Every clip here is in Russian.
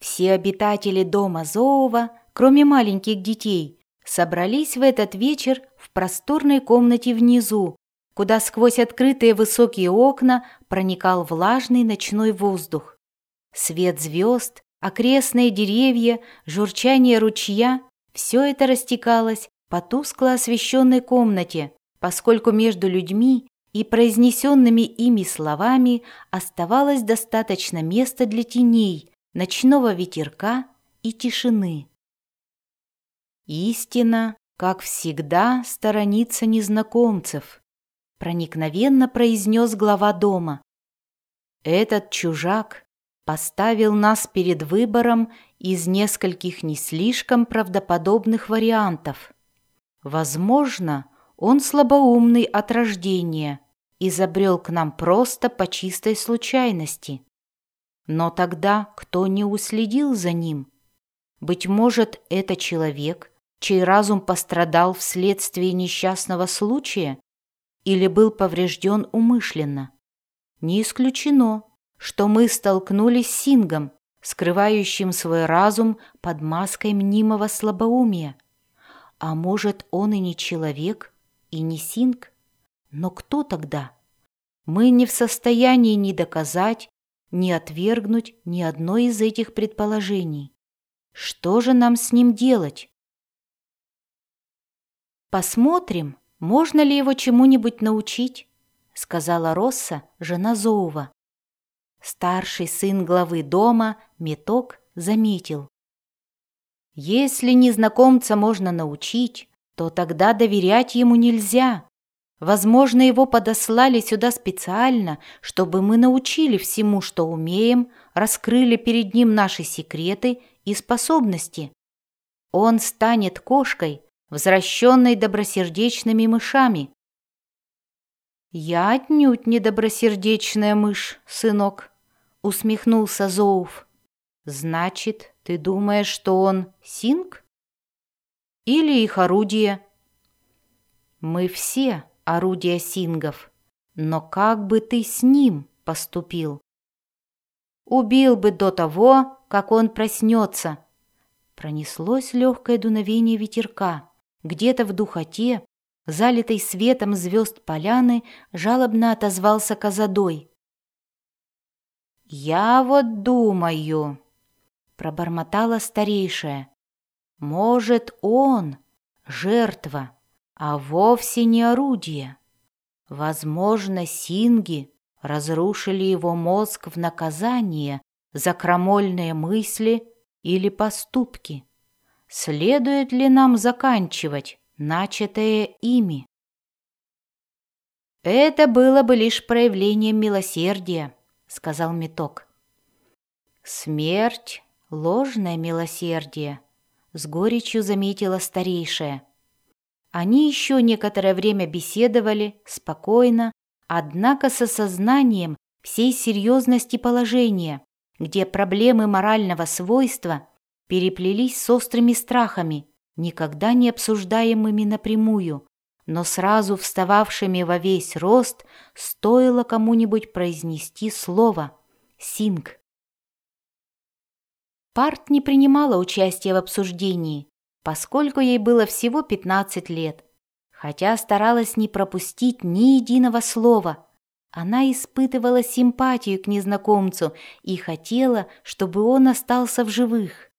Все обитатели дома Зоова, кроме маленьких детей, собрались в этот вечер в просторной комнате внизу, куда сквозь открытые высокие окна проникал влажный ночной воздух. Свет звезд, окрестные деревья, журчание ручья – все это растекалось по тускло освещенной комнате, поскольку между людьми и произнесенными ими словами оставалось достаточно места для теней, ночного ветерка и тишины. Истина, как всегда, сторонится незнакомцев, проникновенно произнес глава дома. Этот чужак поставил нас перед выбором из нескольких не слишком правдоподобных вариантов. Возможно, он слабоумный от рождения и забрел к нам просто по чистой случайности. Но тогда кто не уследил за ним? Быть может, это человек, чей разум пострадал вследствие несчастного случая или был поврежден умышленно. Не исключено, что мы столкнулись с Сингом, скрывающим свой разум под маской мнимого слабоумия. А может, он и не человек, и не Синг? Но кто тогда? Мы не в состоянии ни доказать, ни отвергнуть ни одно из этих предположений. Что же нам с ним делать? Посмотрим, можно ли его чему-нибудь научить, сказала Росса, жена Зоува. Старший сын главы дома, Меток, заметил. Если незнакомца можно научить, то тогда доверять ему нельзя. Возможно, его подослали сюда специально, чтобы мы научили всему, что умеем, раскрыли перед ним наши секреты и способности. Он станет кошкой, возвращенной добросердечными мышами. «Я отнюдь не добросердечная мышь, сынок», — усмехнулся Зоуф. «Значит, ты думаешь, что он синг? Или их орудие?» «Мы все орудия сингов, но как бы ты с ним поступил?» «Убил бы до того, как он проснется». Пронеслось легкое дуновение ветерка. Где-то в духоте, залитой светом звезд поляны, жалобно отозвался Казадой. «Я вот думаю», — пробормотала старейшая, — «может, он жертва, а вовсе не орудие. Возможно, синги разрушили его мозг в наказание за крамольные мысли или поступки. Следует ли нам заканчивать начатое ими? «Это было бы лишь проявлением милосердия», — сказал Меток. «Смерть — ложное милосердие», — с горечью заметила старейшая. Они еще некоторое время беседовали, спокойно, однако с осознанием всей серьезности положения, где проблемы морального свойства переплелись с острыми страхами, никогда не обсуждаемыми напрямую, но сразу встававшими во весь рост, стоило кому-нибудь произнести слово «синг». Парт не принимала участия в обсуждении, поскольку ей было всего 15 лет, хотя старалась не пропустить ни единого слова. Она испытывала симпатию к незнакомцу и хотела, чтобы он остался в живых.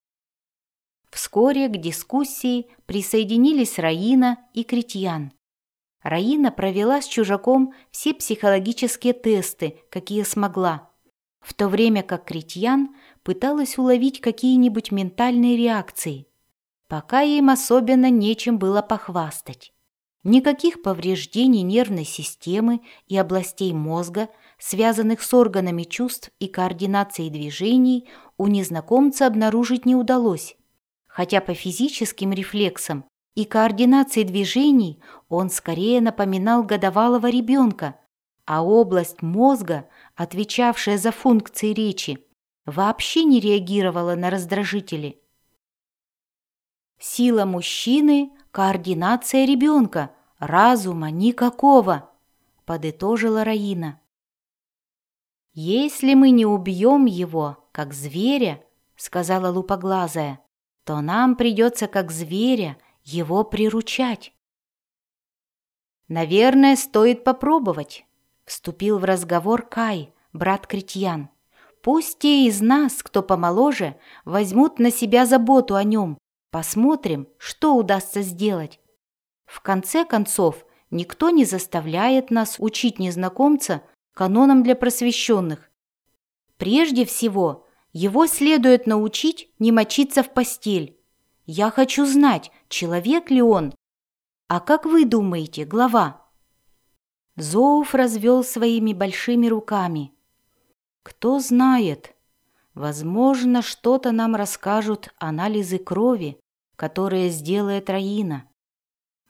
Вскоре к дискуссии присоединились Раина и Критьян. Раина провела с чужаком все психологические тесты, какие смогла, в то время как Критьян пыталась уловить какие-нибудь ментальные реакции. Пока им особенно нечем было похвастать. Никаких повреждений нервной системы и областей мозга, связанных с органами чувств и координацией движений, у незнакомца обнаружить не удалось хотя по физическим рефлексам и координации движений он скорее напоминал годовалого ребенка, а область мозга, отвечавшая за функции речи, вообще не реагировала на раздражители. Сила мужчины – координация ребенка, разума никакого, подытожила Раина. Если мы не убьем его, как зверя, сказала лупоглазая, то нам придется, как зверя, его приручать. Наверное, стоит попробовать, вступил в разговор Кай, брат Критьян. Пусть те из нас, кто помоложе, возьмут на себя заботу о нем. Посмотрим, что удастся сделать. В конце концов, никто не заставляет нас учить незнакомца канонам для просвещенных. Прежде всего, его следует научить не мочиться в постель. Я хочу знать, человек ли он. А как вы думаете, глава? Зоуф развел своими большими руками. Кто знает, возможно, что-то нам расскажут анализы крови, которые сделает Раина.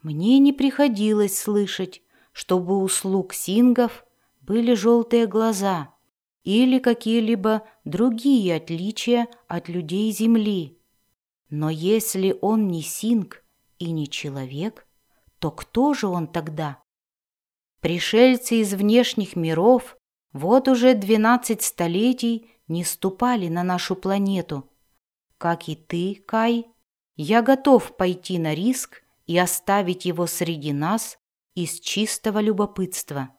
Мне не приходилось слышать, чтобы у слуг сингов были желтые глаза или какие-либо другие отличия от людей Земли. Но если он не синг и не человек, то кто же он тогда? Пришельцы из внешних миров вот уже двенадцать столетий не ступали на нашу планету. Как и ты, Кай, я готов пойти на риск и оставить его среди нас из чистого любопытства.